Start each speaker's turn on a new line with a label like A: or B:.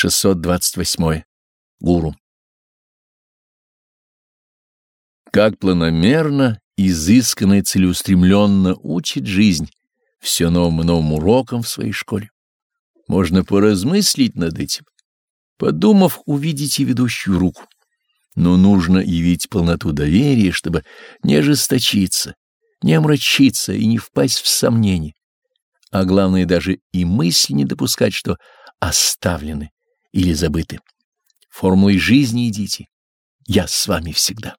A: 628. Гуру. Как планомерно, изысканно и целеустремленно учит жизнь все новым и новым уроком в своей школе. Можно поразмыслить над этим. Подумав, увидите ведущую руку. Но нужно явить полноту доверия, чтобы не ожесточиться, не омрачиться и не впасть в сомнение. А главное, даже и мысли не допускать, что оставлены или забыты. Формулой жизни идите. Я с вами всегда.